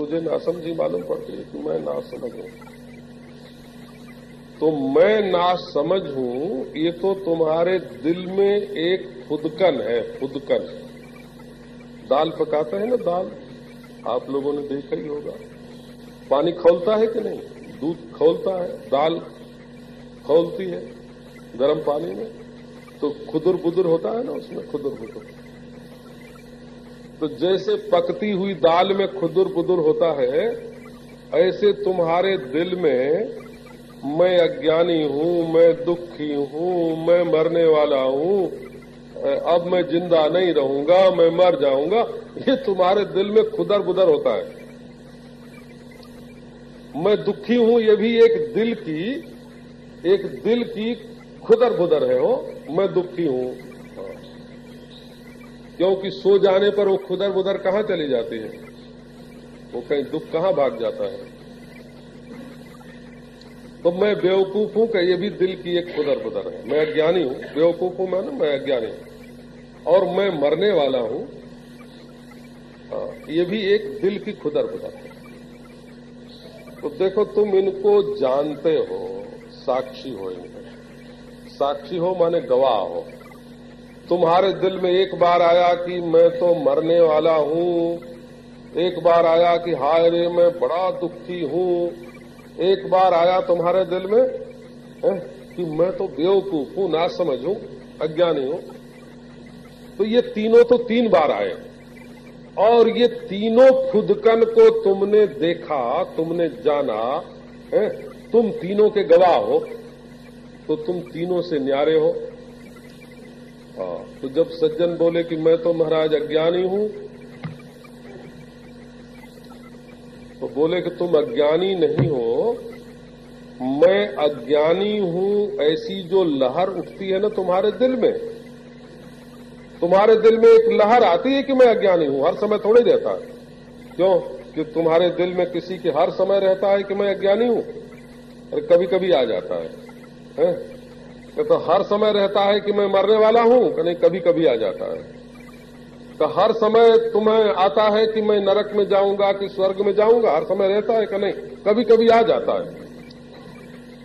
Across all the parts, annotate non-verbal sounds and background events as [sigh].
तुझे नासमझी मालूम पड़ती है कि मैं ना समझ हूँ। तो मैं ना समझ हूँ, ये तो तुम्हारे दिल में एक खुदकन है, खुदकन। दाल पकाते हैं ना दाल? आप लोगों ने देखा ही होगा। पानी खोलता है कि नहीं? दूध खोलता है, दाल खोलती है गर्म पानी में। तो खुदुर बुदुर होता है ना उसमें खुदुर बुदुर तो जैसे पकती हुई दाल में खुदुर बुदुर होता है, ऐसे तुम्हारे दिल में मैं अज्ञानी हूँ, मैं दुखी हूँ, मैं मरने वाला हूँ। अब मैं ज़िंदा नहीं रहूँगा, मैं मर जाऊँगा। ये तुम्हारे दिल में खुदर बुदर होता है। मैं दुखी हूँ, ये भी एक दिल की, एक दिल की खुदर बुदर है, हो। मैं दुखी हूँ। क्योंकि सो जाने पर वो खुदर बुदर कहाँ चली जाती है? वो कहीं दुख कहाँ भाग जाता है? तो मैं बेवकूफ़ हूँ कि ये भी दिल की एक खुदर बुदर है। मैं अज्ञानी हूँ। बेवकूफ़ हूँ मैं ना मैं अज्ञानी हूँ। और मैं मरने वाला हूँ। ये भी एक दिल की खुदर बुदर है। तो देखो, तुम इनको जानते हो, साक्षी हो इनके साक्षी हो माने गवाह हो। तुम्हारे दिल में एक बार आया कि मैं तो मरने वाला हूँ। एक बार आया कि हाय रे मैं बड़ा दुखी हूँ। एक बार आया तुम्हारे दिल में है, कि मैं तो बेवकूफ़ हूँ ना समझू अज्ञानी हूँ। तो ये तीनों तो तीन बार आए। और ये तीनों खुदकन को तुमने देखा तुमने जाना है तुम तीनों के गवाह हो तो तुम तीनों से न्यारे हो। हाँ तो जब सज्जन बोले कि मैं तो महाराज अज्ञानी हूँ तो बोले कि तुम अज्ञानी नहीं हो मैं अज्ञानी हूँ ऐसी जो लहर उठती है ना तुम्हारे दिल में तुम्हारे दिल में एक लहर आती है कि मैं अज्ञानी हूँ हर समय थोड़े रहता है क्यों कि तुम्हारे दिल में किसी के हर समय रहता है कि मैं अज्ञानी हूँ और कभी कभी आ जाता है, है? तो हर समय रहता है कि मैं मरने वाला हूँ नहीं कभी कभी आ जाता है। तो हर समय तुम्हें आता है कि मैं नरक में जाऊँगा, कि स्वर्ग में जाऊँगा, हर समय रहता है कि नहीं कभी कभी आ जाता है।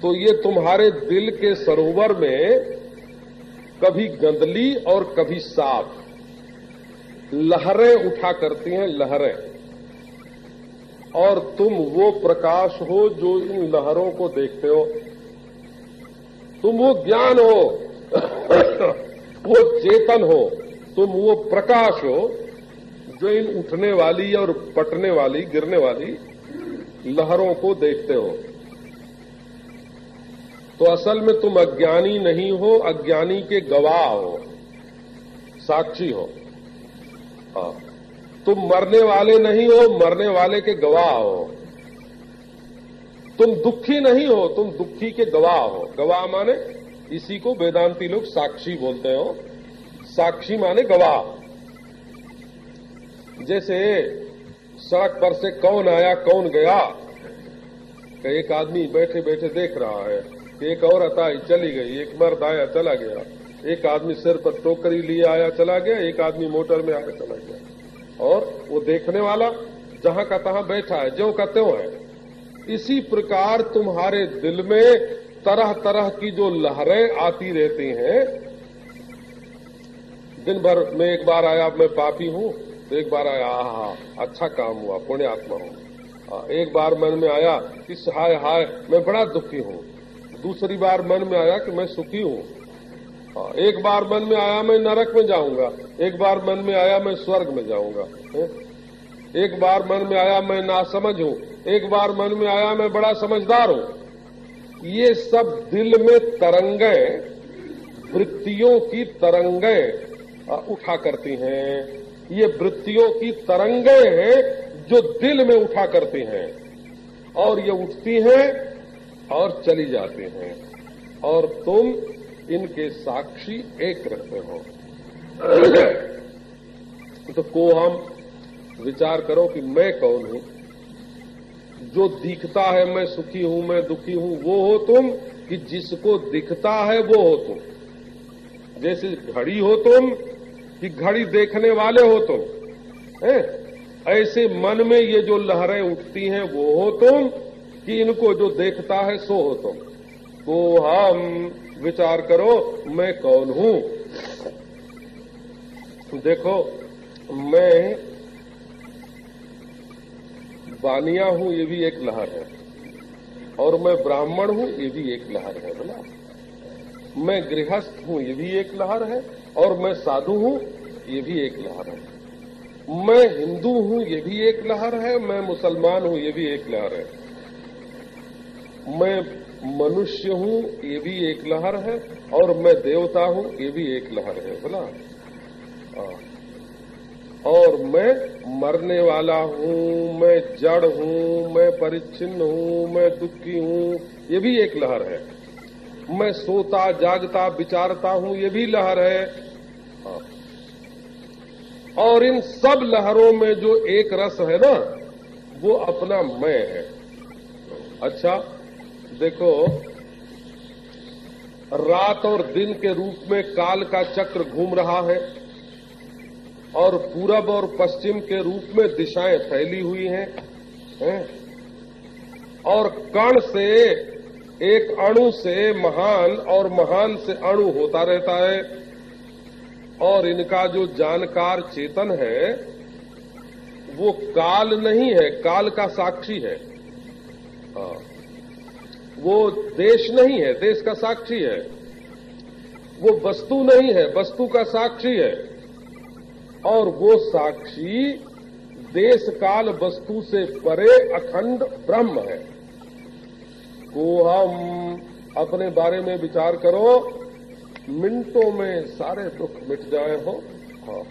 तो ये तुम्हारे दिल के सरोवर में कभी गंदली और कभी साफ़ लहरें उठा करती हैं, लहरें। और तुम वो प्रकाश हो जो इन लहरों को देखते हो। तुम वो ज्ञान हो, वो चेतन हो, तुम वो प्रकाश हो, जो इन उठने वाली और पटने वाली, गिरने वाली लहरों को देखते हो। तो असल में तुम अज्ञानी नहीं हो, अज्ञानी के गवाह हो, साक्षी हो। हाँ। तुम मरने वाले नहीं हो, मरने वाले के गवाह हो। तुम दुखी नहीं हो, तुम दुखी के गवाह हो। गवाह माने इसी को वेदांती लोग साक्षी बोलते हो। साक्षी माने गवाह। जैसे सड़क पर से कौन आया, कौन गया? एक आदमी बैठे बैठे देख रहा है एक औरत आई, चली गई। एक मर्द आया, चला गया। एक आदमी सिर पर टोकरी लिए आया, चला गया। एक आदमी मोटर में आया, चला गया। और वो देखने वाला जहाँ का तहां बैठा है, जो का त्यों है। इसी प्रकार तुम्हारे दिल में तरह तरह की जो लहरें आती रहती हैं, दिन भर में एक बार आया, मैं पापी हूँ तो एक बार आया हा अच्छा काम हुआ पुण्य आत्मा हूँ, एक बार मन में आया कि हाय हाय, मैं बड़ा दुखी हूँ। दूसरी बार मन में आया कि मैं सुखी हूँ। एक बार मन में आया, मैं नरक में जाऊँगा। एक बार मन में आया, मैं स्वर्ग में जाऊँगा। एक बार मन में आया मैं नासमझ हूँ। एक बार मन में आया मैं बड़ा समझदार हूँ। ये सब दिल में तरंगे, वृत्तियों की तरंगे उठा करती हैं। ये वृत्तियों की तरंगे हैं जो दिल में उठा करती हैं। और ये उठती हैं और चली जाती हैं। और तुम इनके साक्षी एक रहते हो। [coughs] तो को हम विचार करो कि मैं कौन हूँ? जो दिखता है मैं सुखी हूँ, मैं दुखी हूँ, वो हो तुम कि जिसको दिखता है वो हो तुम। जैसे घड़ी हो तुम कि घड़ी देखने वाले हो तुम। है? ऐसे मन में ये जो लहरें उठती हैं, वो हो तुम कि इनको जो देखता है सो हो तुम। तो हम विचार करो, मैं कौन हूँ? देखो, मैं बानिया हूँ, ये भी एक लहर है। और मैं ब्राह्मण हूँ, ये भी एक लहर है बोला मैं गृहस्थ हूँ, ये भी एक लहर है, और मैं साधु हूँ, ये भी एक लहर है। मैं हिंदू हूँ, ये भी एक लहर है, मैं मुसलमान हूँ, ये भी एक लहर है। मैं मनुष्य हूँ, ये भी एक लहर है, और मैं देवता हूँ, ये भी एक लहर है बोला और मैं मरने वाला हूँ, मैं जड़ हूँ, मैं परिच्छिन्न हूँ, मैं दुखी हूँ, ये भी एक लहर है। मैं सोता, जागता, विचारता हूँ, ये भी लहर है। हाँ। और इन सब लहरों में जो एक रस है ना, वो अपना मैं है। अच्छा देखो, रात और दिन के रूप में काल का चक्र घूम रहा है। और पूरब और पश्चिम के रूप में दिशाएँ फैली हुई हैं, है? और कण से, एक अणु से महान और महान से अणु होता रहता है। और इनका जो जानकार चेतन है, वो काल नहीं है, काल का साक्षी है। हाँ। वो देश नहीं है, देश का साक्षी है। वो वस्तु नहीं है, वस्तु का साक्षी है। और वो साक्षी देश काल वस्तु से परे अखंड ब्रह्म है। को हम अपने बारे में विचार करो, मिनटों में सारे दुख मिट जाए हो। हाँ।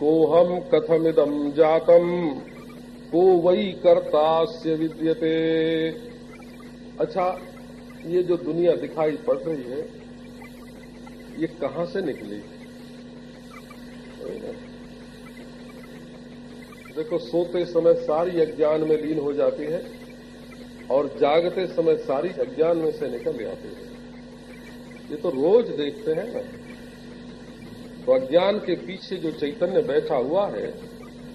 को हम कथमिदम जातम, को वही कर्ता से विद्यते। अच्छा ये जो दुनिया दिखाई पड़ रही है ये कहाँ से निकली? देखो, सोते समय सारी अज्ञान में लीन हो जाती है और जागते समय सारी अज्ञान में से निकल जाती है। ये तो रोज देखते हैं ना। तो अज्ञान के पीछे जो चैतन्य बैठा हुआ है,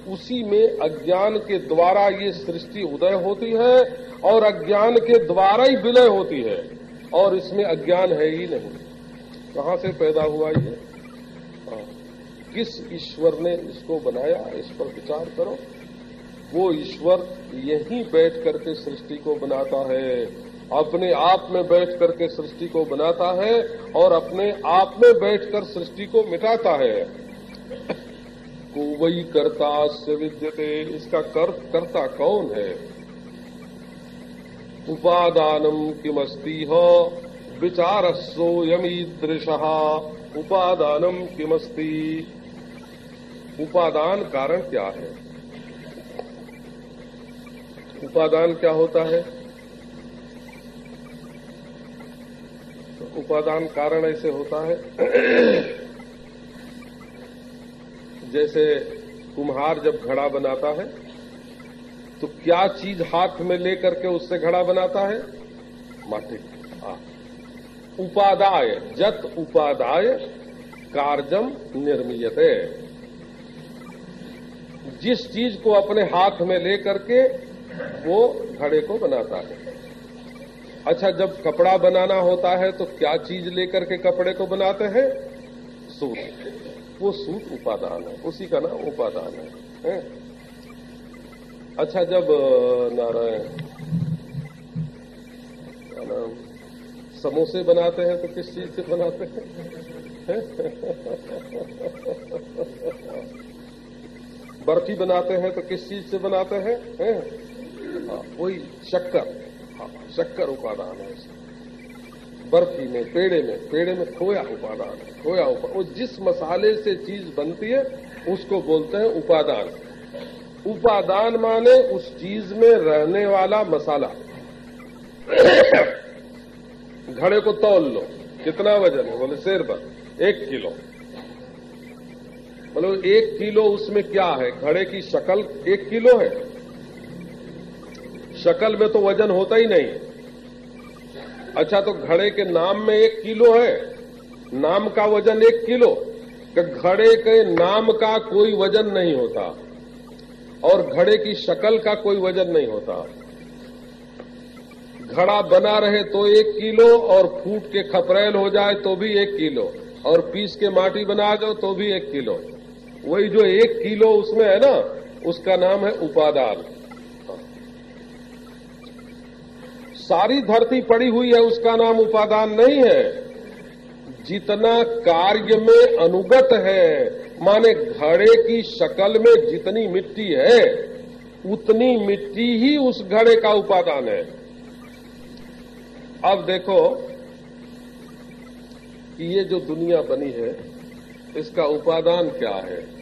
उसी में अज्ञान के द्वारा ये सृष्टि उदय होती है और अज्ञान के द्वारा ही विलय होती है। और इसमें अज्ञान है ही नहीं। कहाँ से पैदा हुआ ये? हाँ। किस ईश्वर ने इसको बनाया? इस पर विचार करो। वो ईश्वर यहीं बैठ करके सृष्टि को बनाता है। अपने आप में बैठ करके सृष्टि को बनाता है और अपने आप में बैठकर सृष्टि को मिटाता है। वही कर्ता से विद्यते। इसका कर, कर्ता कौन है? उपादानम किमस्ती हो? विचार सोयमीदृश उपादानम किमस्ती? उपादान कारण क्या है? उपादान क्या होता है? तो उपादान कारण ऐसे होता है। [clears throat] जैसे कुम्हार जब घड़ा बनाता है तो क्या चीज़ हाथ में लेकर के उससे घड़ा बनाता है? माटी। उपादाय जत उपादाय कार्जम निर्मीयते। जिस चीज़ को अपने हाथ में लेकर के वो घड़े को बनाता है। अच्छा जब कपड़ा बनाना होता है तो क्या चीज़ लेकर के कपड़े को बनाते हैं? सूत। वो सूत उपादान है। उसी का नाम उपादान है, है? अच्छा जब नारायण समोसे बनाते हैं तो किस चीज़ से बनाते हैं? बर्फ़ी बनाते हैं तो किस चीज़ से बनाते हैं? है? वही शक्कर। हाँ, शक्कर उपादान है बर्फ़ी में पेड़े में पेड़े में खोया उपादान है खोया उपादान। जिस मसाले से चीज़ बनती है उसको बोलते हैं उपादान। उपादान माने उस चीज़ में रहने वाला मसाला। घड़े को तौल लो। कितना वज़न है? बोले शेर पर एक किलो। मतलब एक किलो उसमें क्या है? घड़े की शक्ल एक किलो है? शक्ल में तो वज़न होता ही नहीं। अच्छा तो घड़े के नाम में एक किलो है। नाम का वज़न एक किलो। कि घड़े के नाम का कोई वज़न नहीं होता। और घड़े की शक्ल का कोई वज़न नहीं होता। घड़ा बना रहे तो एक किलो और फूट के खपरेल हो जाए तो भी एक किलो। और पीस के माटी बना दो तो भी एक किलो। वही जो एक किलो उसमें है ना, उसका नाम है उपादान। सारी धरती पड़ी हुई है, उसका नाम उपादान नहीं है। जितना कार्य में अनुगत है, माने घड़े की शक्ल में जितनी मिट्टी है, उतनी मिट्टी ही उस घड़े का उपादान है। अब देखो कि ये जो दुनिया बनी है, इसका उपादान क्या है?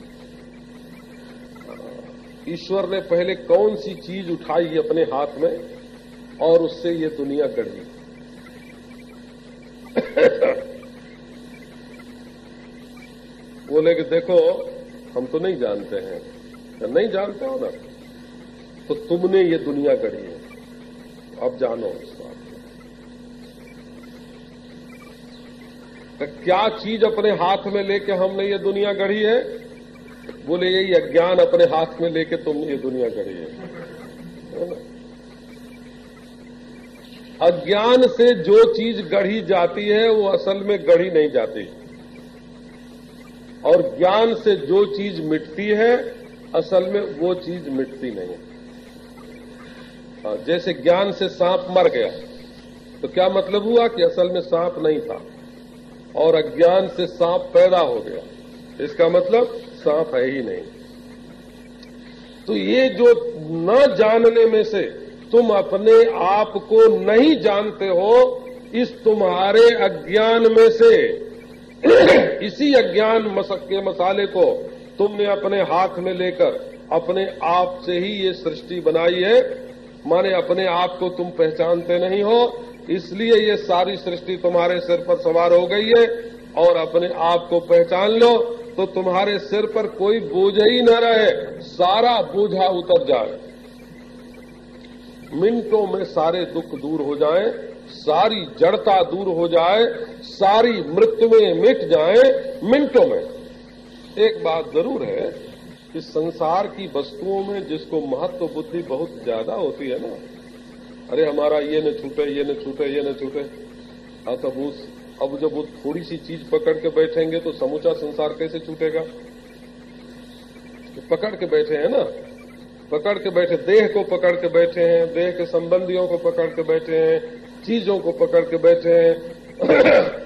ईश्वर ने पहले कौन सी चीज़ उठाई अपने हाथ में और उससे ये दुनिया गढ़ी [coughs] बोले कि देखो, हम तो नहीं जानते हैं। तो नहीं जानते हो ना? तो तुमने ये दुनिया गढ़ी है। अब जानो इस बात तो क्या चीज़ अपने हाथ में लेके हमने ये दुनिया गढ़ी है? बोले यही अज्ञान अपने हाथ में लेके तुम ये दुनिया गढ़ी है। अज्ञान से जो चीज़ गढ़ी जाती है वो असल में गढ़ी नहीं जाती। और ज्ञान से जो चीज़ मिटती है असल में वो चीज़ मिटती नहीं हाँ, जैसे ज्ञान से सांप मर गया तो क्या मतलब हुआ कि असल में सांप नहीं था? और अज्ञान से सांप पैदा हो गया। इसका मतलब सांप है ही नहीं। तो ये जो न जानने में से तुम अपने आप को नहीं जानते हो, इस तुम्हारे अज्ञान में से, [coughs] इसी अज्ञान मसक के मसाले को तुमने अपने हाथ में लेकर अपने आप से ही ये सृष्टि बनाई है। माने अपने आप को तुम पहचानते नहीं हो इसलिए ये सारी सृष्टि तुम्हारे सिर पर सवार हो गई है और अपने आप को पहचान लो तो तुम्हारे सिर पर कोई बोझ ही न रहे सारा बोझा उतर जाए। मिनटों में सारे दुख दूर हो जाएँ, सारी जड़ता दूर हो जाए सारी मृत्युएँ मिट जाए मिनटों में। एक बात ज़रूर है कि संसार की वस्तुओं में जिसको महत्व बुद्धि बहुत ज़्यादा होती है ना अरे हमारा ये न छूटे ये न छूटे ये न छूटे अब उस अब जब वो थोड़ी सी चीज़ पकड़ के बैठेंगे तो समूचा संसार कैसे छूटेगा? तो पकड़ के बैठे हैं ना? पकड़ के बैठे देह को पकड़ के बैठे हैं देह के संबंधियों को पकड़ के बैठे हैं चीज़ों को पकड़ के बैठे हैं। [coughs]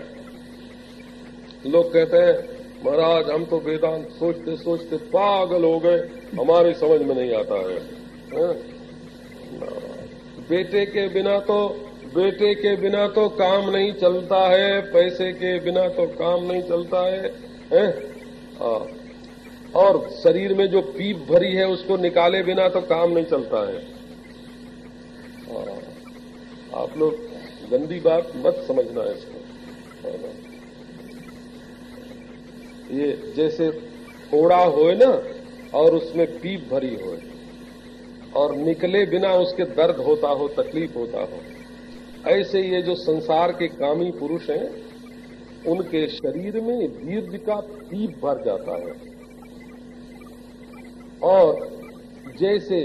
लोग कहते हैं महाराज हम तो वेदांत सोचते सोचते पागल हो गए हमारी समझ में नहीं आता है, है? बेटे के बिना तो बेटे के बिना तो काम नहीं चलता है पैसे के बिना तो काम नहीं चलता है, है? आ, और शरीर में जो पीप भरी है उसको निकाले बिना तो काम नहीं चलता है। आ, आप लोग गंदी बात मत समझना है इसको ये जैसे फोड़ा होए ना और उसमें पीप भरी होए। और निकले बिना उसके दर्द होता हो, तकलीफ़ होता हो। ऐसे ये जो संसार के कामी पुरुष हैं, उनके शरीर में दीर्घ का पीप भर जाता है। और जैसे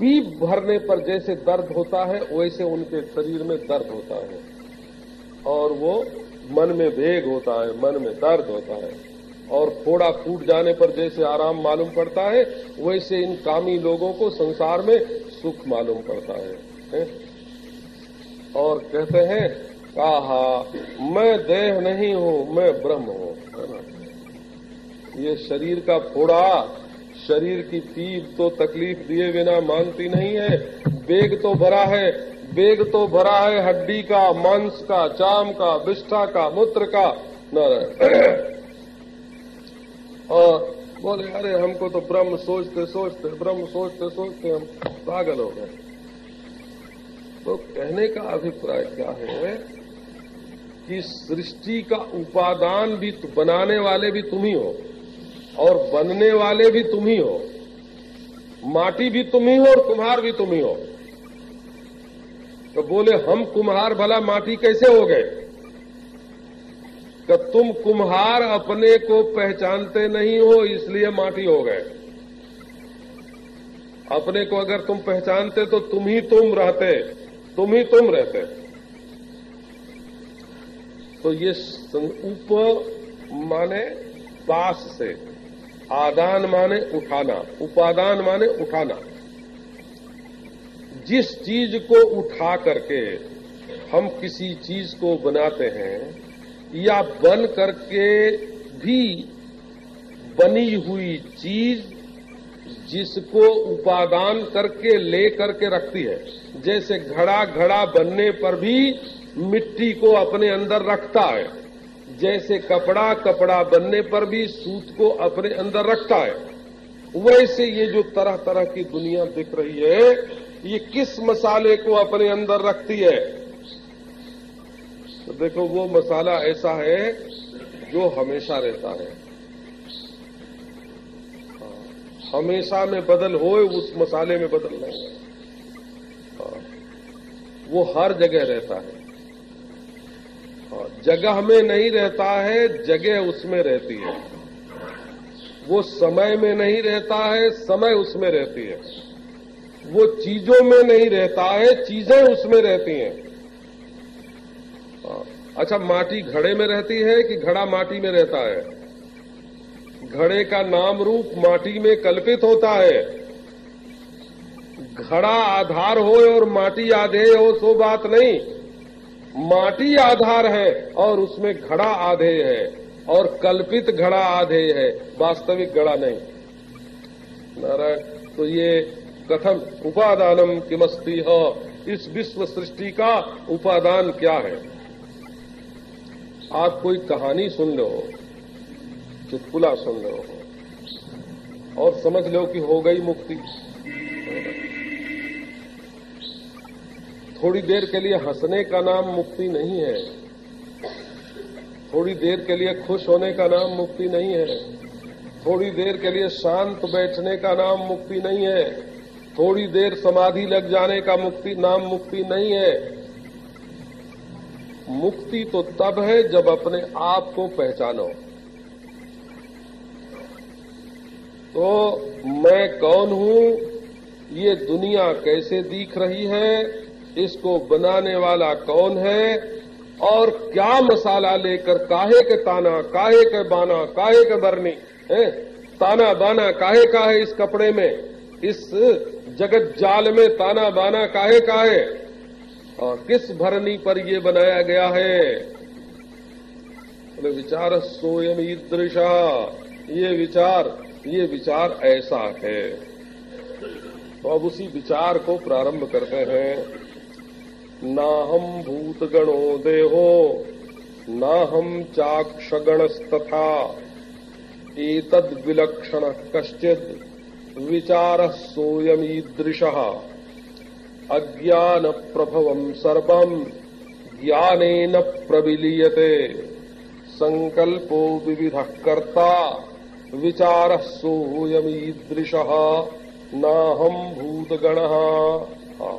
पीप भरने पर जैसे दर्द होता है, वैसे उनके शरीर में दर्द होता है। और वो मन में वेग होता है, मन में दर्द होता है। और फोड़ा फूट जाने पर जैसे आराम मालूम पड़ता है वैसे इन कामी लोगों को संसार में सुख मालूम पड़ता है, है? और कहते हैं कहा मैं देह नहीं हूँ मैं ब्रह्म हूँ ये शरीर का फोड़ा शरीर की पीप तो तकलीफ़ दिए बिना मानती नहीं है बेग तो भरा है बेग तो भरा है हड्डी का मांस का चाम का विष्ठा का मूत्र का न और बोले, अरे, हमको तो ब्रह्म सोचते सोचते, ब्रह्म सोचते सोचते हम पागल हो गए। तो कहने का अभिप्राय क्या है कि सृष्टि का उपादान भी बनाने वाले भी तुम ही हो, और बनने वाले भी तुम ही हो, माटी भी तुम ही हो, और कुम्हार भी तुम ही हो। तो बोले, हम कुम्हार भला माटी कैसे हो गए? कि तुम कुम्हार अपने को पहचानते नहीं हो, इसलिए माटी हो गए। अपने को अगर तुम पहचानते तो तुम ही तुम रहते, तुम ही तुम रहते। तो ये उप माने पास से, आदान माने उठाना, उपादान माने उठाना। जिस चीज़ को उठा करके हम किसी चीज़ को बनाते हैं या बन करके भी बनी हुई चीज़ जिसको उपादान करके ले करके रखती है। जैसे घड़ा घड़ा बनने पर भी मिट्टी को अपने अंदर रखता है। जैसे कपड़ा कपड़ा बनने पर भी सूत को अपने अंदर रखता है। वैसे ये जो तरह तरह की दुनिया दिख रही है, ये किस मसाले को अपने अंदर रखती है? तो देखो वो मसाला ऐसा है जो हमेशा रहता है। हमेशा में बदल हो उस मसाले में बदल नहीं हाँ। वो हर जगह रहता है। हाँ, जगह में नहीं रहता है जगह उसमें रहती है। वो समय में नहीं रहता है समय उसमें रहती है। वो चीज़ों में नहीं रहता है चीज़ें उसमें रहती हैं हाँ, अच्छा माटी घड़े में रहती है कि घड़ा माटी में रहता है? घड़े का नाम रूप माटी में कल्पित होता है। घड़ा आधार हो और माटी आधे हो, सो बात नहीं। माटी आधार है और उसमें घड़ा आधे है और कल्पित घड़ा आधे है, वास्तविक घड़ा नहीं। नारायण तो ये कथम उपादानम किमस्ती हो, इस विश्व सृष्टि का उपादान क्या है? आप कोई कहानी सुन लो चुटकुला सुन लो और समझ लो कि हो गई मुक्ति। थोड़ी देर के लिए हंसने का नाम मुक्ति नहीं है। थोड़ी देर के लिए खुश होने का नाम मुक्ति नहीं है। थोड़ी देर के लिए शांत बैठने का नाम मुक्ति नहीं है। थोड़ी देर समाधि लग जाने का मुक्ति, नाम मुक्ति नहीं है। मुक्ति तो तब है जब अपने आप को पहचानो। तो मैं कौन हूँ? ये दुनिया कैसे दिख रही है? इसको बनाने वाला कौन है? और क्या मसाला लेकर काहे के ताना, काहे के बाना, काहे के बरनी, है? ताना बाना काहे का है इस कपड़े में? इस जगत जाल में ताना बाना काहे का है? और किस भरनी पर ये बनाया गया है? विचार सोयम ईदृशा। ये विचार ये विचार ऐसा है। तो अब उसी विचार को प्रारंभ करते हैं। ना हम भूत गणो देहो, ना हम चाक्ष गणस्तथा एतद विलक्षण कश्चित विचार सोयमीदृश अज्ञान प्रभव सर्व ज्ञान प्रविलीयते। संकल्पो विविध कर्ता, विचार सोयमीदृश न हम भूतगण। हाँ।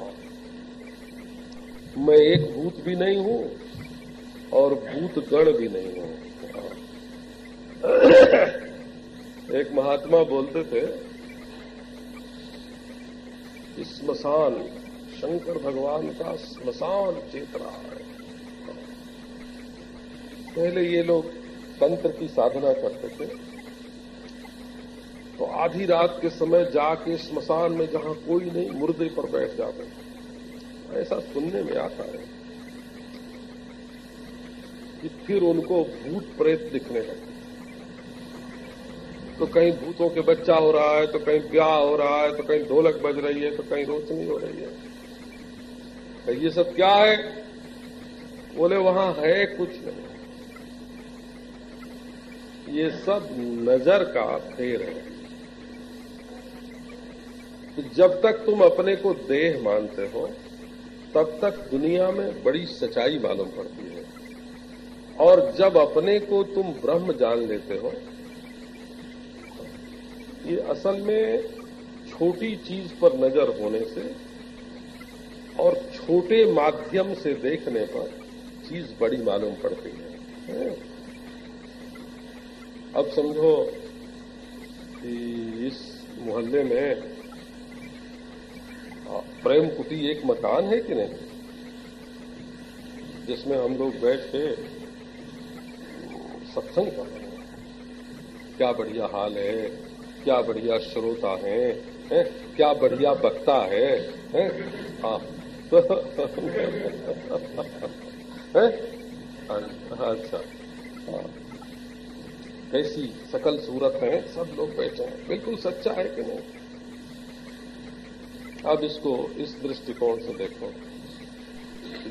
मैं एक भूत भी नहीं हूँ, और भूतगण भी नहीं हूँ। एक महात्मा बोलते थे स्मशान शंकर भगवान का स्मशान चेत रहा है। पहले ये लोग तंत्र की साधना करते थे। तो आधी रात के समय जाके स्मशान में जहाँ कोई नहीं, मुर्दे पर बैठ जाते ऐसा सुनने में आता है कि फिर उनको भूत प्रेत दिखने लगे। तो कहीं भूतों के बच्चा हो रहा है तो कहीं ब्याह हो रहा है तो कहीं ढोलक बज रही है तो कहीं रोशनी हो रही है। तो ये सब क्या है? बोले, वहाँ है कुछ नहीं। ये सब नज़र का फेर है। कि जब तक तुम अपने को देह मानते हो, तब तक दुनिया में बड़ी सच्चाई मालूम पड़ती है। और जब अपने को तुम ब्रह्म जान लेते हो, ये असल में छोटी चीज़ पर नज़र होने से और छोटे माध्यम से देखने पर चीज़ बड़ी मालूम पड़ती है अब समझो कि इस मोहल्ले में प्रेम कुटी एक मकान है कि नहीं जिसमें हम लोग बैठ के सत्संग कर रहे हैं क्या बढ़िया हाल है क्या बढ़िया श्रोता है, है? क्या बढ़िया वक्ता है, है? हाँ है? [laughs] अच्छा कैसी सकल सूरत है सब लोग बैठे हैं। बिल्कुल सच्चा है कि नहीं? अब इसको इस दृष्टिकोण से देखो।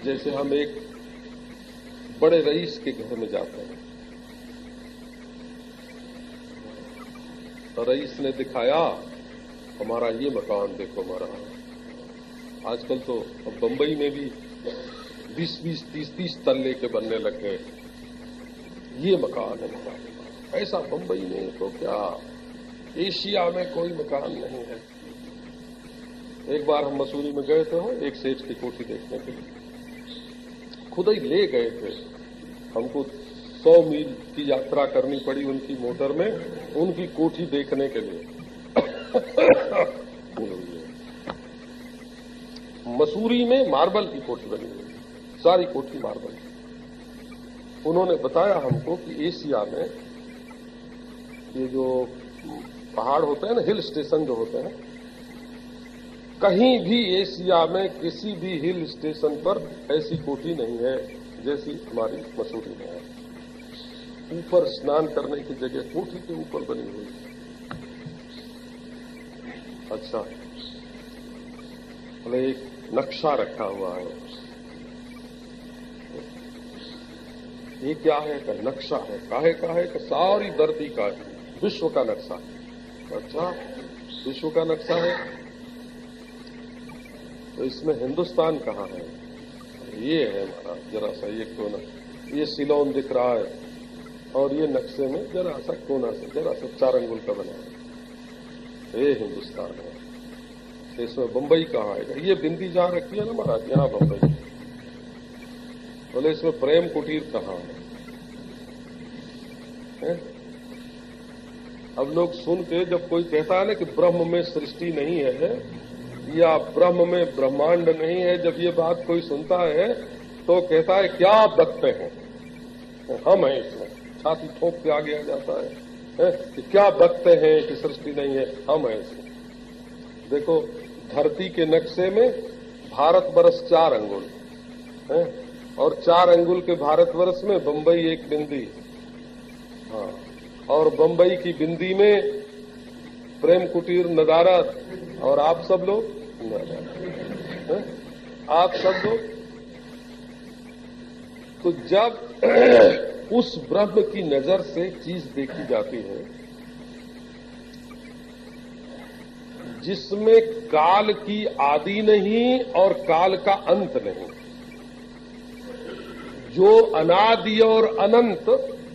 जैसे हम एक बड़े रईस के घर में जाते हैं। तो रईस ने दिखाया, हमारा ये मकान देखो, हमारा आजकल तो अब बंबई में भी बीस बीस, तीस तीस तल्ले के बनने लग गए ये मकान है, मकान ऐसा बंबई में तो क्या? एशिया में कोई मकान नहीं है। एक बार हम मसूरी में गए थे, एक सेठ की कोठी देखने के लिए। खुद ही ले गए थे। हमको सौ मील की यात्रा करनी पड़ी उनकी मोटर में, उनकी कोठी देखने के लिए। [coughs] मसूरी में मार्बल की कोठी बनी हुई सारी कोठी मार्बल की। उन्होंने बताया हमको कि एशिया में ये जो पहाड़ होते हैं ना, हिल स्टेशन जो होते हैं, कहीं भी एशिया में किसी भी हिल स्टेशन पर ऐसी कोठी नहीं है, जैसी हमारी मसूरी में है। ऊपर स्नान करने की जगह कोठी के ऊपर बनी हुई है। अच्छा। मतलब एक नक्शा रखा हुआ है। ये क्या है का नक्शा है? काहे का है कि सारी धरती का है विश्व का नक्शा अच्छा विश्व का नक्शा है? तो इसमें हिंदुस्तान कहाँ है? ये है हमारा, जरा सा ये कोना। ये सिलोन दिख रहा है। और ये नक्शे में जरा सा कोना से, जरा सा चार अंगुल का बना है। ये हिंदुस्तान है। इसमें बंबई कहाँ आएगा ये बिंदी जहाँ रखी है ना महाराज यहाँ बंबई। बोले इसमें प्रेम कुटीर कहाँ है? अब लोग सुन के जब कोई कहता है ना कि ब्रह्म में सृष्टि नहीं है या ब्रह्म में ब्रह्मांड नहीं है जब ये बात कोई सुनता है तो कहता है क्या बकते हैं? हम हैं इसमें। छाती ठोक के आगे आ जाता है, है? कि क्या बकते हैं कि सृष्टि नहीं है? हम हैं इसमें। देखो धरती के नक्शे में भारत वर्ष चार अंगुल, है? और चार अंगुल के भारत वर्ष में बंबई एक बिंदी। हाँ। और बंबई की बिंदी में प्रेम कुटीर नज़ारा और आप सब लोग आप सब लोग? तो जब [clears throat] उस ब्रह्म की नज़र से चीज़ देखी जाती है जिसमें काल की आदि नहीं और काल का अंत नहीं। जो अनादि और अनंत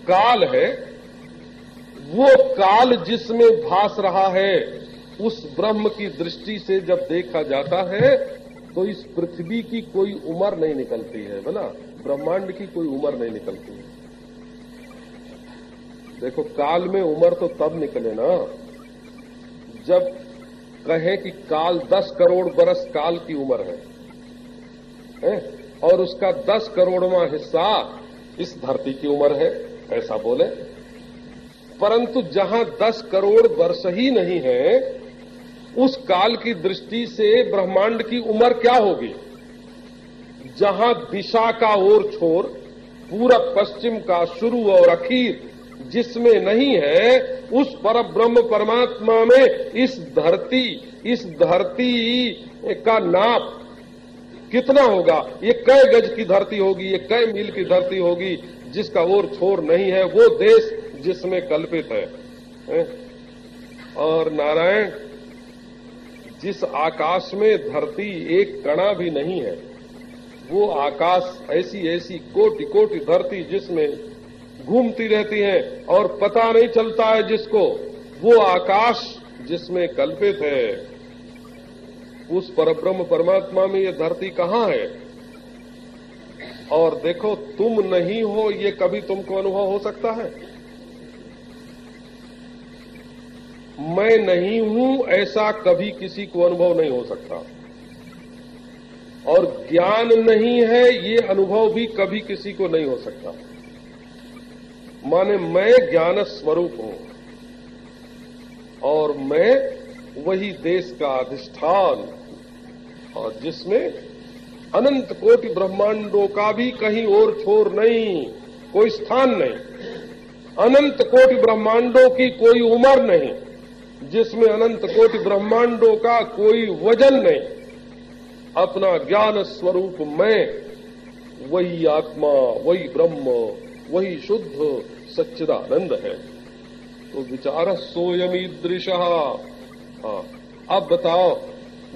काल है, वो काल जिसमें भास रहा है, उस ब्रह्म की दृष्टि से जब देखा जाता है तो इस पृथ्वी की कोई उम्र नहीं निकलती है बोला ब्रह्मांड की कोई उम्र नहीं निकलती है। देखो, काल में उम्र तो तब निकले ना, जब कहें कि काल दस करोड़ बरस काल की उम्र है, है? और उसका दस करोड़वा हिस्सा इस धरती की उम्र है ऐसा बोले। परंतु जहाँ दस करोड़ वर्ष ही नहीं है उस काल की दृष्टि से ब्रह्मांड की उम्र क्या होगी? जहाँ दिशा का ओर छोर पूरब पश्चिम का शुरू और अखीर जिसमें नहीं है, उस पर ब्रह्म परमात्मा में इस धरती इस धरती का नाप कितना होगा? ये कै गज की धरती होगी, ये कै मील की धरती होगी, जिसका और छोर नहीं है, वो देश जिसमें कल्पित है। और नारायण, जिस आकाश में धरती एक कणा भी नहीं है, वो आकाश ऐसी ऐसी कोटि कोटि धरती जिसमें घूमती रहती है और पता नहीं चलता है जिसको। वो आकाश जिसमें कल्पित है। उस परब्रह्म परमात्मा में ये धरती कहाँ है? और देखो, तुम नहीं हो, ये कभी तुमको अनुभव हो सकता है। मैं नहीं हूँ, ऐसा कभी किसी को अनुभव नहीं हो सकता। और ज्ञान नहीं है, ये अनुभव भी कभी किसी को नहीं हो सकता। माने मैं ज्ञान स्वरूप हूँ। और मैं वही देश का अधिष्ठान और जिसमें अनंत कोटि ब्रह्मांडों का भी कहीं और छोर नहीं, कोई स्थान नहीं, अनंत कोटि ब्रह्मांडों की कोई उम्र नहीं, जिसमें अनंत कोटि ब्रह्मांडों का कोई वज़न नहीं, अपना ज्ञान स्वरूप मैं, वही आत्मा, वही ब्रह्म, वही शुद्ध सच्चिदानंद है। तो विचार सोयमी हाँ अब बताओ,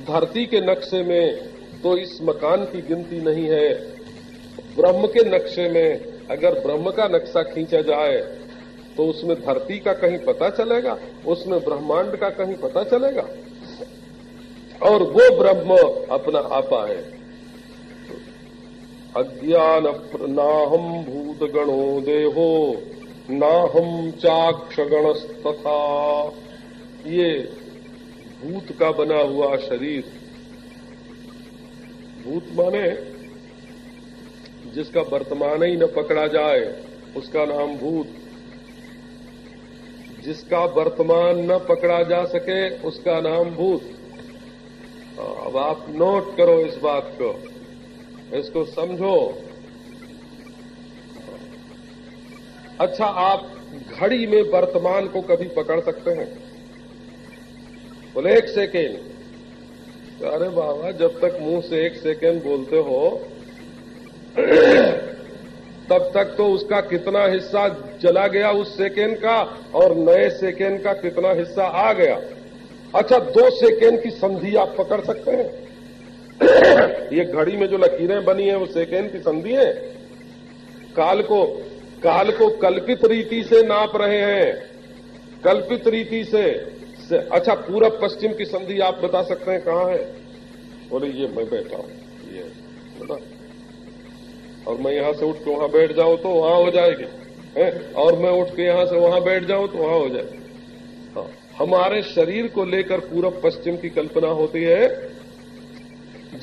धरती के नक्शे में तो इस मकान की गिनती नहीं है। ब्रह्म के नक्शे में अगर ब्रह्म का नक्शा खींचा जाए तो उसमें धरती का कहीं पता चलेगा? उसमें ब्रह्मांड का कहीं पता चलेगा? और वो ब्रह्म अपना आपा है। अज्ञान नाहम भूत गणो देहो। नाहम चाक्ष गणस्तथा ये भूत का बना हुआ शरीर। भूत माने जिसका वर्तमान ही न पकड़ा जाए, उसका नाम भूत। जिसका वर्तमान न पकड़ा जा सके, उसका नाम भूत। अब आप नोट करो इस बात को। इसको समझो। अच्छा आप घड़ी में वर्तमान को कभी पकड़ सकते हैं? बोले, एक सेकेंड। अरे बाबा, जब तक मुँह से एक सेकेंड बोलते हो, तब तक तो उसका कितना हिस्सा चला गया उस सेकेंड का, और नए सेकेंड का कितना हिस्सा आ गया। अच्छा दो सेकेंड की संधि आप पकड़ सकते हैं? ये घड़ी में जो लकीरें बनी है, वो सेकेंड की संधि है? काल को काल को कल्पित रीति से नाप रहे हैं। कल्पित रीति से से अच्छा पूरब पश्चिम की संधि आप बता सकते हैं कहाँ है? बोले, ये मैं बैठा हूँ। ये, बता। और मैं यहाँ से उठ के वहाँ बैठ जाऊँ तो वहाँ हो जाएगी। है? और मैं उठ के यहाँ से वहाँ बैठ जाऊँ तो वहाँ हो जाएगी। हाँ हमारे शरीर को लेकर पूरब पश्चिम की कल्पना होती है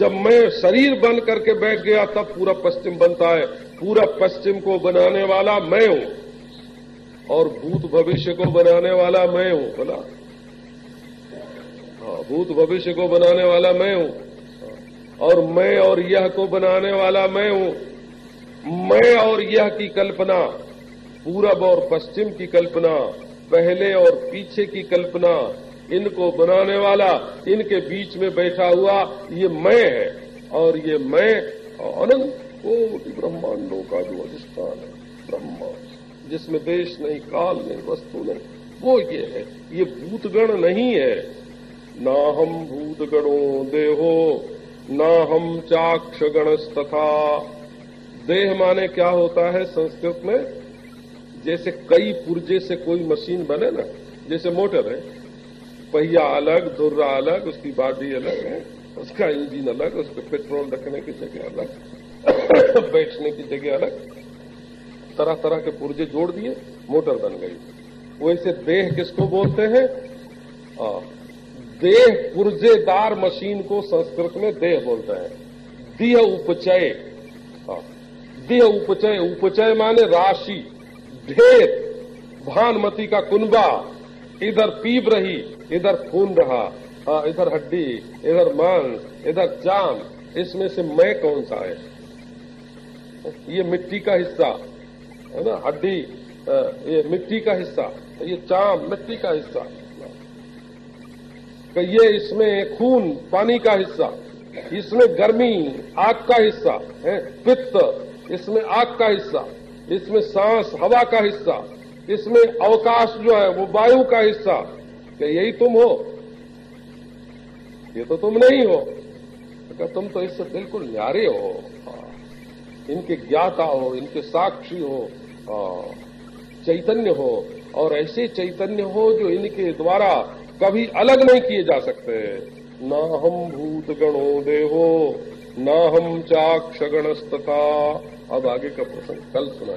जब मैं शरीर बन करके बैठ गया, तब पूरा पश्चिम बनता है। पूरा पश्चिम को बनाने वाला मैं हूँ। और भूत भविष्य को बनाने वाला मैं हूँ, बोला। हाँ भूत भविष्य को बनाने वाला मैं हूँ। और मैं और यह को बनाने वाला मैं हूँ। मैं और यह की कल्पना, पूरब और पश्चिम की कल्पना, पहले और पीछे की कल्पना इनको बनाने वाला, इनके बीच में बैठा हुआ, ये मैं है। और ये मैं अनंत कोटि ब्रह्मांडों का जो अधिष्ठान है, ब्रह्मा, जिसमें देश नहीं, काल नहीं, वस्तु नहीं, वो ये है। ये भूतगण नहीं है। ना हम भूतगणों देहो, ना हम चाक्ष गणस्तथा देह माने क्या होता है संस्कृत में? जैसे कई पुर्जे से कोई मशीन बने ना, जैसे मोटर है पहिया अलग धुर्रा अलग, उसकी बाडी अलग है, उसका इंजन अलग, उसको पेट्रोल रखने की जगह अलग, [coughs] बैठने की जगह अलग। तरह तरह के पुर्जे जोड़ दिए, मोटर बन गई। वैसे देह किसको बोलते हैं? देह पुर्जेदार मशीन को संस्कृत में देह बोलते हैं। देह उपचय। देह उपचय। उपचय माने राशि, ढेर, भानमती का कुनबा इधर पीब रही इधर खून रहा हाँ इधर हड्डी, इधर मांस, इधर जान इसमें से मैं कौन सा है? ये मिट्टी का हिस्सा, है ना, हड्डी ये मिट्टी का हिस्सा, ये चाम मिट्टी का हिस्सा। ये इसमें खून, पानी का हिस्सा, इसमें गर्मी, आग का हिस्सा, है, पित्त, इसमें आग का हिस्सा, इसमें सांस, हवा का हिस्सा, इसमें अवकाश जो है वो वायु का हिस्सा क्या यही तुम हो। ये तो तुम नहीं हो। क्या तुम तो इससे बिल्कुल न्यारे हो इनके ज्ञाता हो, इनके साक्षी हो चैतन्य हो। और ऐसे चैतन्य हो जो इनके द्वारा कभी अलग नहीं किए जा सकते। न हम भूत गणो देहो, न हम चाक्ष गणस्तथा अब आगे का प्रसंग कल सुना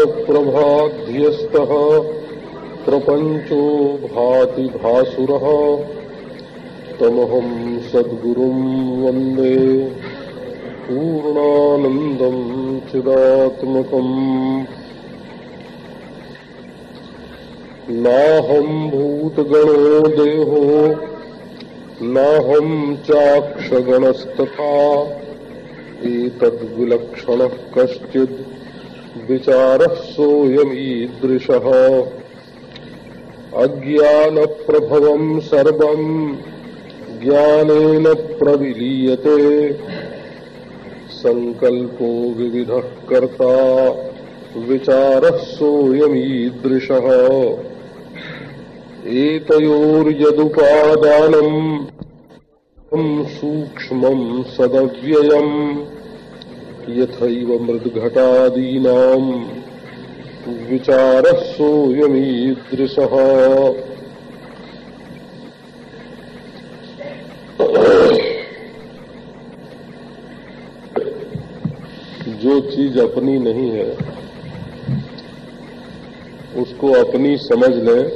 पादप्रभाध्यस्तः प्रपञ्चो भाति भासुरः। तमहम् सद्गुरुम् वंदे। पूर्णानन्दम् चिदात्मकम्। नाहम् भूतगणो देहो। नाहम् चाक्षगणस्तथा। एतद्विलक्षणः कश्चिद् विचारः सोऽयमीदृशः अज्ञानप्रभवम् सर्वम् ज्ञानेन प्रविलीयते। सङ्कल्पो विविधः कर्ता विचारः सोऽयमीदृशः एतयोर्यदुपादानम् सूक्ष्मम् सदव्ययम्। यथैव मृद्घटादीनाम् विचारः सोऽयमीदृशः। जो चीज़ अपनी नहीं है, उसको अपनी समझ लें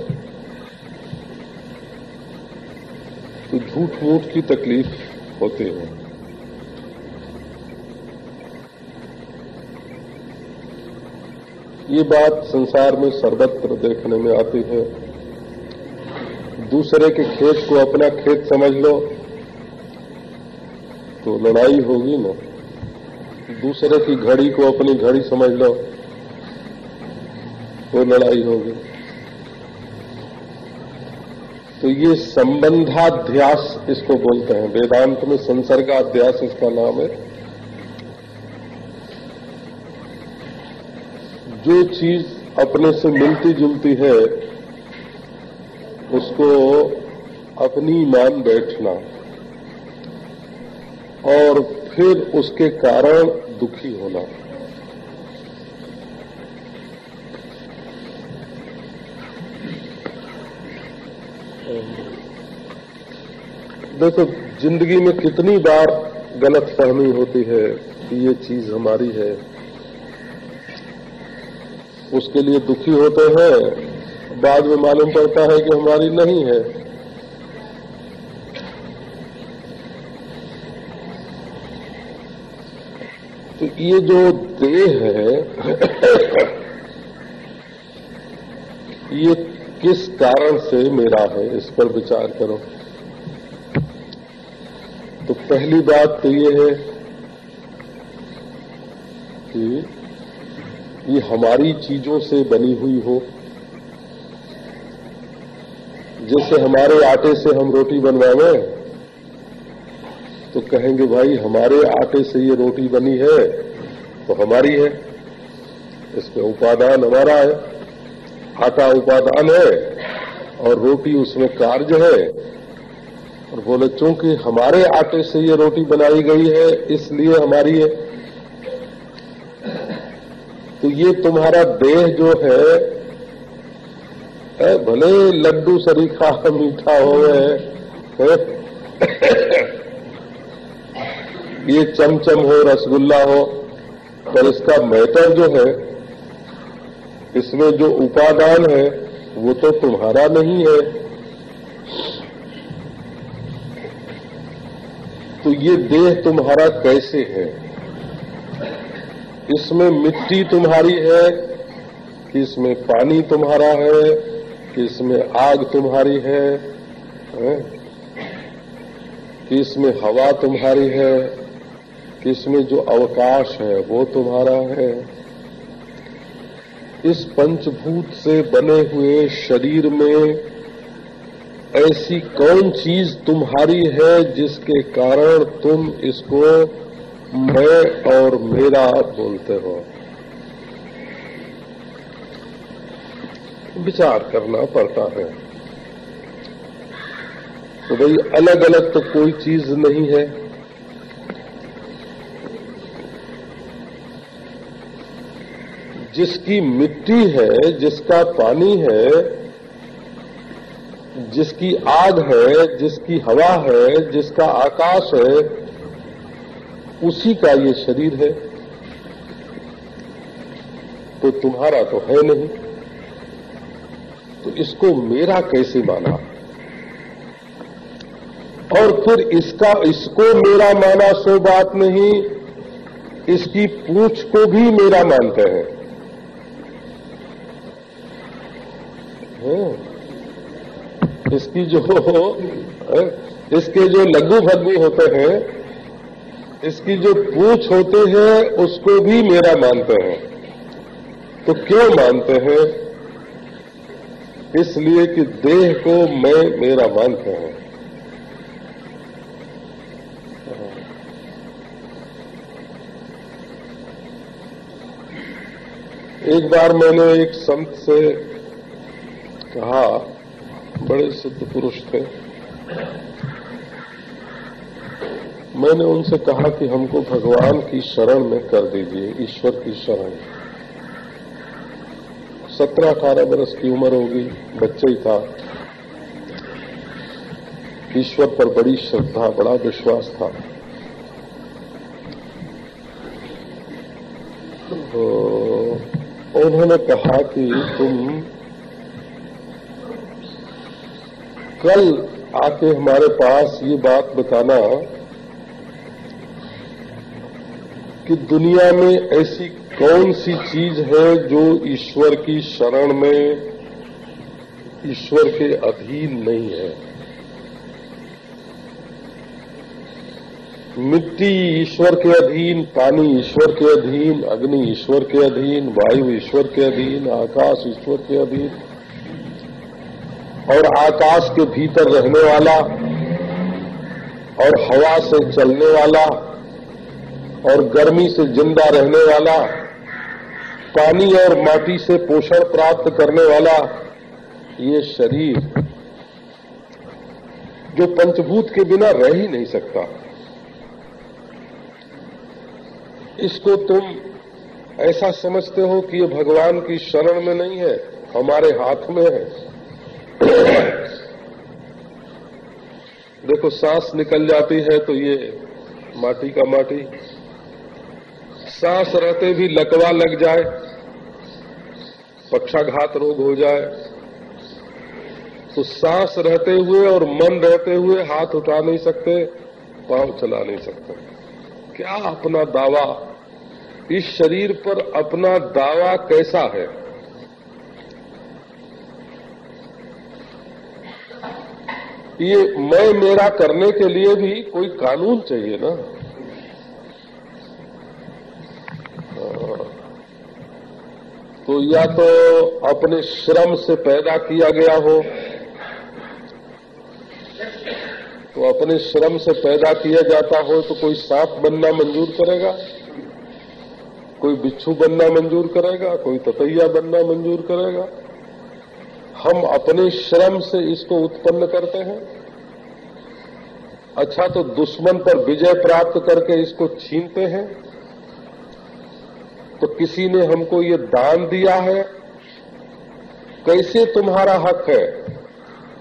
तो झूठ मूठ की तकलीफ़ होती है। ये बात संसार में सर्वत्र देखने में आती है। दूसरे के खेत को अपना खेत समझ लो तो लड़ाई होगी ना। दूसरे की घड़ी को अपनी घड़ी समझ लो तो लड़ाई होगी। तो ये संबंधाध्यास इसको बोलते हैं। वेदांत में संसर्गाध्यास इसका नाम है। जो चीज़ अपने से मिलती जुलती है, उसको अपनी मान बैठना और फिर उसके कारण दुखी होना। देखो, ज़िंदगी में कितनी बार गलत फहमी होती है कि ये चीज़ हमारी है। उसके लिए दुखी होते हैं, बाद में मालूम पड़ता है कि हमारी नहीं है। तो ये जो देह है, ये किस कारण से मेरा है, इस पर विचार करो। तो पहली बात तो ये है कि ये हमारी चीज़ों से बनी हुई हो। जैसे हमारे आटे से हम रोटी बनवावे तो कहेंगे, भाई, हमारे आटे से ये रोटी बनी है तो हमारी है। इसमें उपादान हमारा है। आटा उपादान है, और रोटी उसमें कार्य है। और बोले, चूँकि हमारे आटे से ये रोटी बनाई गई है, इसलिए हमारी है। तो ये तुम्हारा देह जो है भले लड्डू शरीखा मीठा हो है ये चमचम हो, रसगुल्ला हो, पर इसका मैटर जो है, इसमें जो उपादान है, वो तो तुम्हारा नहीं है। तो ये देह तुम्हारा कैसे है? इसमें मिट्टी तुम्हारी है, इसमें पानी तुम्हारा है, इसमें आग तुम्हारी है? कि इसमें हवा तुम्हारी है, इसमें जो अवकाश है वो तुम्हारा है इस पंचभूत से बने हुए शरीर में ऐसी कौन चीज़ तुम्हारी है जिसके कारण तुम इसको मैं और मेरा बोलते हो। विचार करना पड़ता है। तो भाई अलग अलग तो कोई चीज़ नहीं है। जिसकी मिट्टी है, जिसका पानी है, जिसकी आग है, जिसकी हवा है, जिसका आकाश है उसी का ये शरीर है तो तुम्हारा तो है नहीं। तो इसको मेरा कैसे माना? और फिर इसका, इसको मेरा माना सो बात नहीं, इसकी पूछ को भी मेरा मानते हैं। इसकी जो इसके जो लघु भग्गु होते हैं इसकी जो पूछ होते हैं, उसको भी मेरा मानते हैं। तो क्यों मानते हैं? इसलिए कि देह को मैं मेरा मानते हैं। एक बार मैंने एक संत से कहा, बड़े सिद्ध पुरुष थे। मैंने उनसे कहा कि हमको भगवान की शरण में कर दीजिए, ईश्वर की शरण। सत्रह अठारह वर्ष की उम्र होगी, बच्चे ही था। ईश्वर पर बड़ी श्रद्धा, बड़ा विश्वास था। तो उन्होंने कहा कि तुम कल आके हमारे पास ये बात बताना कि दुनिया में ऐसी कौन सी चीज़ है जो ईश्वर की शरण में ईश्वर के अधीन नहीं है? मिट्टी ईश्वर के अधीन, पानी ईश्वर के अधीन, अग्नि ईश्वर के अधीन, वायु ईश्वर के अधीन, आकाश ईश्वर के अधीन, और आकाश के भीतर रहने वाला, और हवा से चलने वाला और गर्मी से ज़िंदा रहने वाला, पानी और माटी से पोषण प्राप्त करने वाला ये शरीर, जो पंचभूत के बिना रह ही नहीं सकता। इसको तुम ऐसा समझते हो कि ये भगवान की शरण में नहीं है, हमारे हाथ में है। देखो, सांस निकल जाती है तो ये माटी का माटी। सांस रहते भी लकवा लग जाए, पक्षाघात रोग हो जाए तो सांस रहते हुए और मन रहते हुए हाथ उठा नहीं सकते, पाँव चला नहीं सकते। क्या अपना दावा? इस शरीर पर अपना दावा कैसा है? ये मैं मेरा करने के लिए भी कोई कानून चाहिए ना? तो या तो अपने श्रम से पैदा किया गया हो तो अपने श्रम से पैदा किया जाता हो तो कोई सांप बनना मंजूर करेगा? कोई बिच्छू बनना मंजूर करेगा? कोई ततैया बनना मंजूर करेगा? हम अपने श्रम से इसको उत्पन्न करते हैं? अच्छा तो दुश्मन पर विजय प्राप्त करके इसको छीनते हैं? तो किसी ने हमको ये दान दिया है? कैसे तुम्हारा हक है?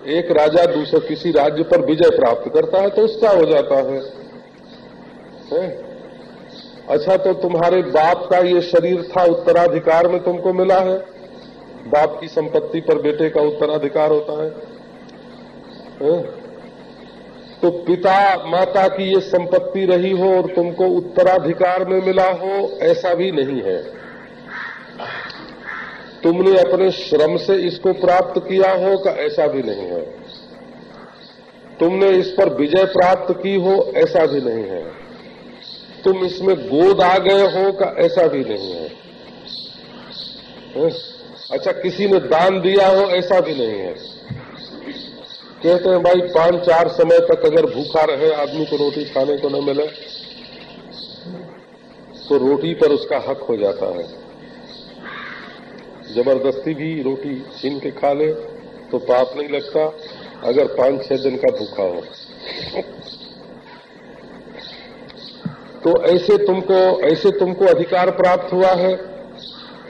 एक राजा दूसरे किसी राज्य पर विजय प्राप्त करता है तो उसका हो जाता है, है? अच्छा तो तुम्हारे बाप का ये शरीर था उत्तराधिकार में तुमको मिला है? बाप की संपत्ति पर बेटे का उत्तराधिकार होता है, है? तो पिता माता की ये संपत्ति रही हो और तुमको उत्तराधिकार में मिला हो ऐसा भी नहीं है। तुमने अपने श्रम से इसको प्राप्त किया हो का ऐसा भी नहीं है। तुमने इस पर विजय प्राप्त की हो ऐसा भी नहीं है। तुम इसमें गोद आ गए हो का ऐसा भी नहीं है, अच्छा किसी ने दान दिया हो ऐसा भी नहीं है। कहते हैं, भाई पाँच चार समय तक अगर भूखा रहे, आदमी को रोटी खाने को न मिले तो रोटी पर उसका हक हो जाता है। ज़बरदस्ती भी रोटी छीन के खा ले तो पाप नहीं लगता, अगर पाँच छह दिन का भूखा हो। तो ऐसे तुमको ऐसे तुमको अधिकार प्राप्त हुआ है।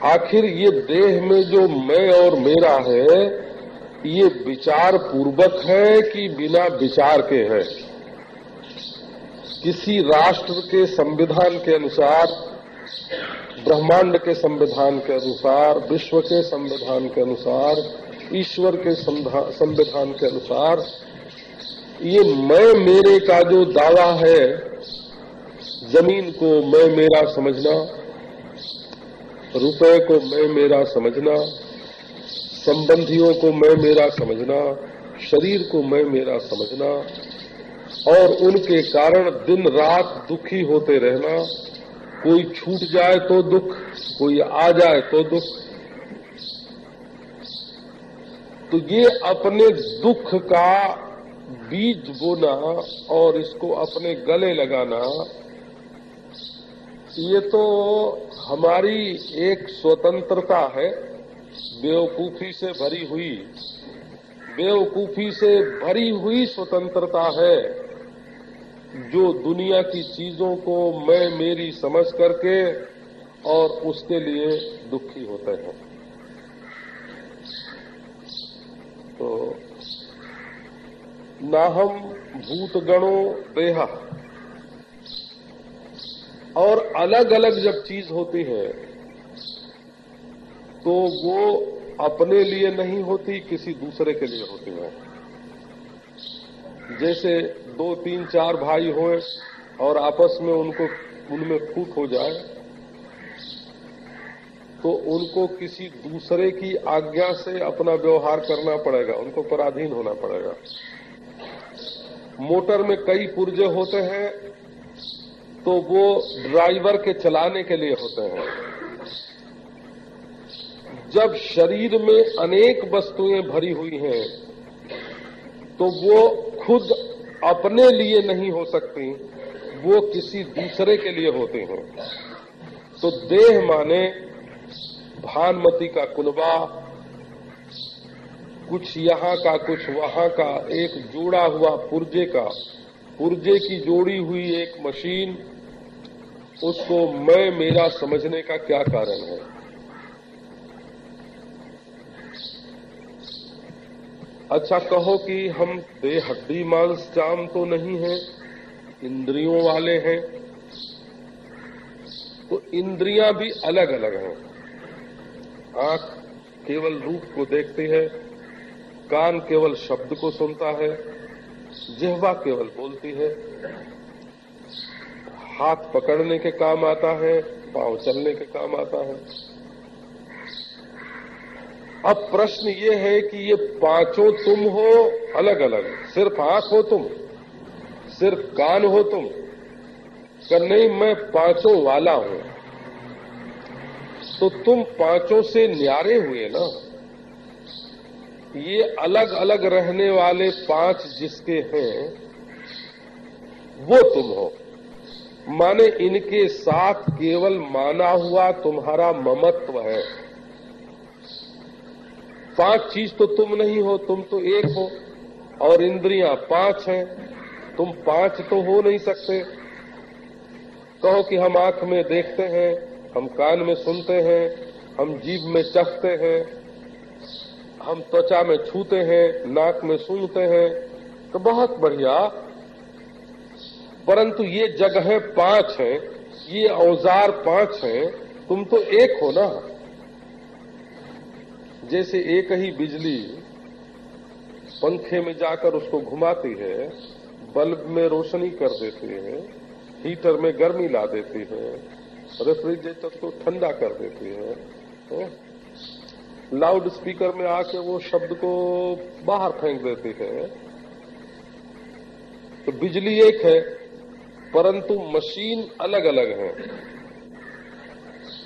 आखिर ये देह में जो मैं और मेरा है ये विचार पूर्वक है कि बिना विचार के है? किसी राष्ट्र के संविधान के अनुसार, ब्रह्मांड के संविधान के अनुसार, विश्व के संविधान के अनुसार, ईश्वर के संविधान के अनुसार, ये मैं मेरे का जो दावा है, ज़मीन को मैं मेरा समझना, रुपए को मैं मेरा समझना संबंधियों को मैं मेरा समझना, शरीर को मैं मेरा समझना, और उनके कारण दिन रात दुखी होते रहना। कोई छूट जाए तो दुख, कोई आ जाए तो दुख। तो ये अपने दुख का बीज बोना और इसको अपने गले लगाना, ये तो हमारी एक स्वतंत्रता है। बेवकूफ़ी से भरी हुई। बेवकूफ़ी से भरी हुई स्वतंत्रता है, जो दुनिया की चीज़ों को मैं मेरी समझ करके और उसके लिए दुखी होते हैं। तो ना नाहम भूतगणों, देहा, और अलग अलग जब चीज़ होती है तो वो अपने लिए नहीं होती, किसी दूसरे के लिए होती है। जैसे दो, तीन, चार भाई होए और आपस में उनको, उनमें फूट हो जाए तो उनको किसी दूसरे की आज्ञा से अपना व्यवहार करना पड़ेगा, उनको पराधीन होना पड़ेगा। मोटर में कई पुर्जे होते हैं तो वो ड्राइवर के चलाने के लिए होते हैं। जब शरीर में अनेक वस्तुएँ भरी हुई हैं तो वो खुद अपने लिए नहीं हो सकती, वो किसी दूसरे के लिए होते हैं। तो देह माने भानमती का कुनबा कुछ यहाँ का, कुछ वहाँ का, एक जोड़ा हुआ पुर्जे का। पुर्जे की जोड़ी हुई एक मशीन, उसको मैं, मेरा समझने का क्या कारण है? अच्छा कहो कि हम दे हड्डी मांस चाम तो नहीं है, इंद्रियों वाले हैं। तो इंद्रियाँ भी अलग अलग हैं। आँख केवल रूप को देखती है, कान केवल शब्द को सुनता है, जिहवा केवल बोलती है। हाथ पकड़ने के काम आता है, पाँव चलने के काम आता है। अब प्रश्न ये है कि ये पाँचों तुम हो अलग अलग सिर्फ़ आँख हो तुम, सिर्फ़ कान हो तुम कर नहीं, मैं पाँचों वाला हूँ। तो तुम पाँचों से न्यारे हुए ना? ये अलग अलग रहने वाले पाँच जिसके हैं, वो तुम हो। माने इनके साथ केवल माना हुआ तुम्हारा ममत्व है। पाँच चीज़ तो तुम नहीं हो, तुम तो एक हो, और इंद्रियाँ पाँच हैं। तुम पाँच तो हो नहीं सकते। कहो कि हम आँख में देखते हैं, हम कान में सुनते हैं, हम जीभ में चखते हैं, हम त्वचा में छूते हैं, नाक में सूंघते हैं तो बहुत बढ़िया। परंतु ये जगह पाँच हैं, ये औज़ार पाँच हैं, तुम तो एक हो ना। जैसे एक ही बिजली पंखे में जाकर उसको घुमाती है बल्ब में रोशनी कर देती है हीटर में गर्मी ला देती है रेफ्रिजरेटर को ठंडा कर देती है, है? लाउड स्पीकर में आके वो शब्द को बाहर फेंक देती है तो बिजली एक है परंतु मशीन अलग अलग है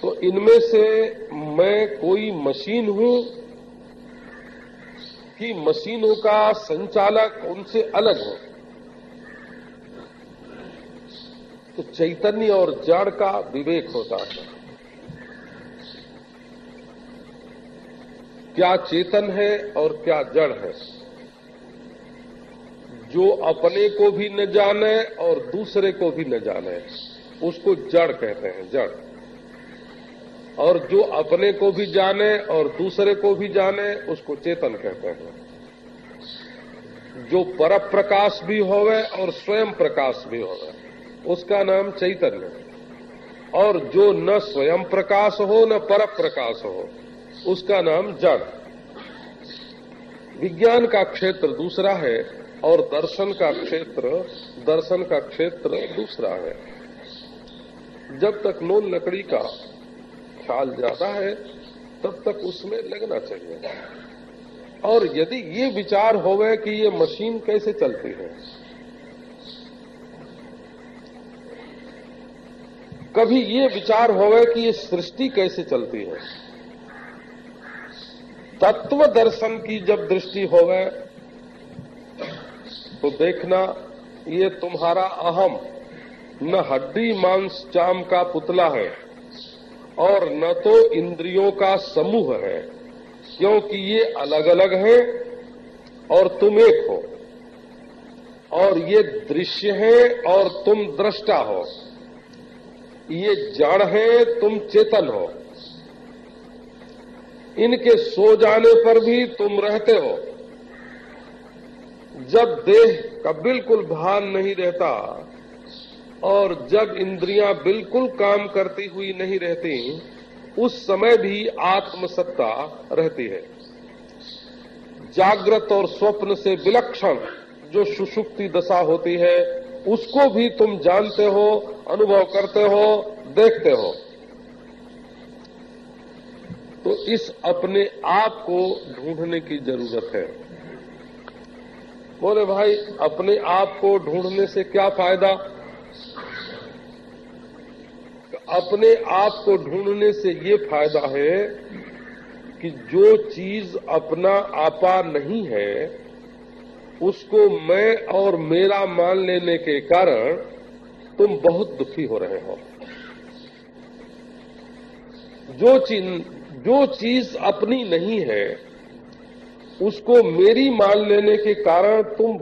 तो इनमें से मैं कोई मशीन हूँ कि मशीनों का संचालक उनसे अलग हो। तो चैतन्य और जड़ का विवेक होता है। क्या चेतन है और क्या जड़ है? जो अपने को भी न जाने और दूसरे को भी न जाने, उसको जड़ कहते हैं, जड़। और जो अपने को भी जाने और दूसरे को भी जाने, उसको चेतन कहते हैं। जो पर प्रकाश भी होवे और स्वयं प्रकाश भी होवे, उसका नाम चैतन्य और जो न स्वयं प्रकाश हो, न पर प्रकाश हो, उसका नाम जड़ विज्ञान का क्षेत्र दूसरा है और दर्शन का क्षेत्र, दर्शन का क्षेत्र दूसरा है। जब तक नोन लकड़ी का ख्याल ज़्यादा है, तब तक उसमें लगना चाहिए। और यदि ये विचार होवे कि ये मशीन कैसे चलती है, कभी ये विचार होवे कि ये सृष्टि कैसे चलती है। तत्व दर्शन की जब दृष्टि होवे तो देखना ये तुम्हारा अहम, न हड्डी मांस चाम का पुतला है। और न तो इंद्रियों का समूह है, क्योंकि ये अलग अलग हैं और तुम एक हो। और ये दृश्य है और तुम दृष्टा हो। ये जड़ है, तुम चेतन हो। इनके सो जाने पर भी तुम रहते हो। जब देह का बिल्कुल भान नहीं रहता और जब इंद्रियाँ बिल्कुल काम करती हुई नहीं रहती, उस समय भी आत्मसत्ता रहती है। जागृत और स्वप्न से विलक्षण जो सुषुप्ति दशा होती है, उसको भी तुम जानते हो, अनुभव करते हो, देखते हो। तो इस अपने आप को ढूँढने की ज़रूरत है। बोले, भाई, अपने आप को ढूँढने से क्या फ़ायदा? अपने आप को ढूँढने से ये फ़ायदा है कि जो चीज़ अपना आपा नहीं है, उसको मैं और मेरा मान लेने के कारण तुम बहुत दुखी हो रहे हो। जो चीज़ जो चीज़ अपनी नहीं है, उसको मेरी मान लेने के कारण तुम